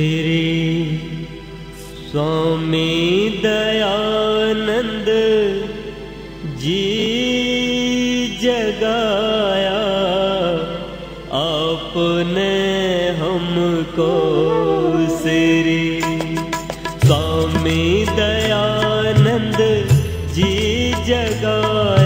श्री स्वामी दयानंद जी जगाया आपने हमको श्री स्वामी दयानंद जी जगाया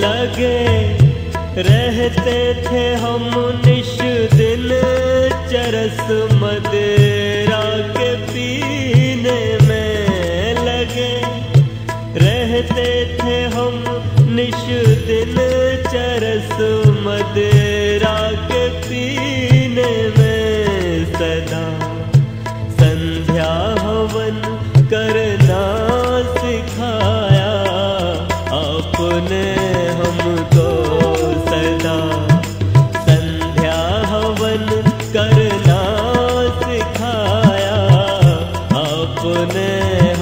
लगे, रहते थे हम निश दिन चरस मदेरा के पीने में लगे। रहते थे हम निश दिन चरस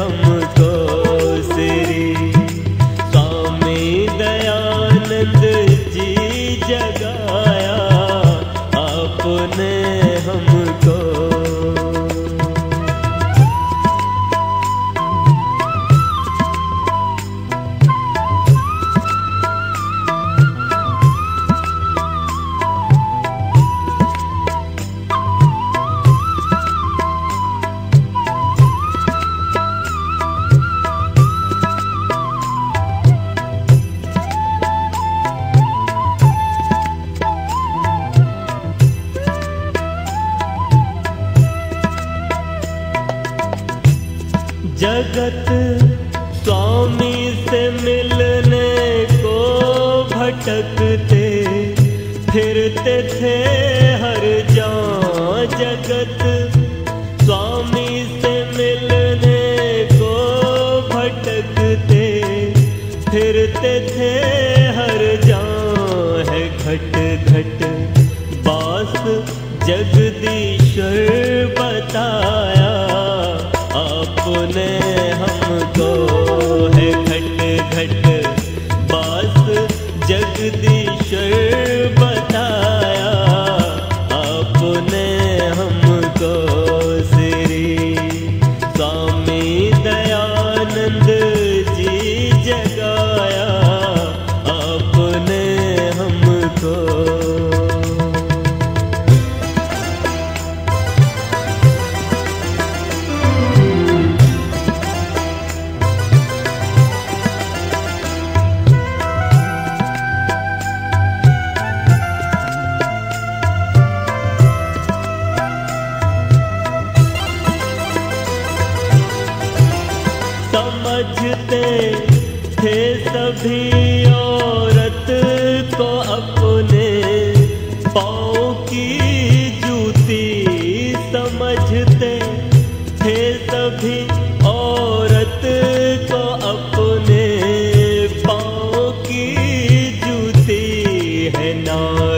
आपने जगत स्वामी से मिलने को भटकते, फिरते थे हर जा जगत। स्वामी से मिलने को भटकते, फिरते थे हर जा है घट घट बास जगदीश्वर बताया हमको है घट घट बास जगदीश्वर सभी औरत को अपने पाँव की जूती समझते थे सभी औरत को अपने पाँव की जूती है नारी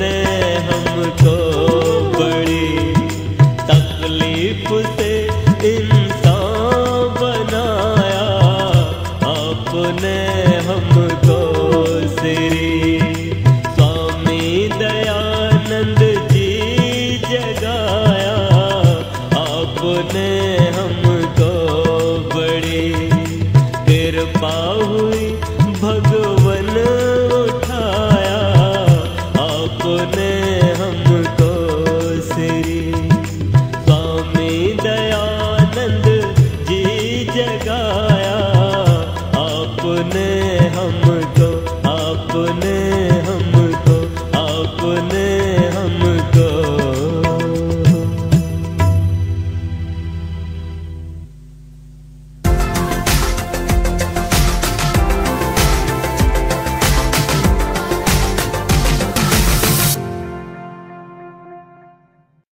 आपने हमको बड़ी तकलीफ़ से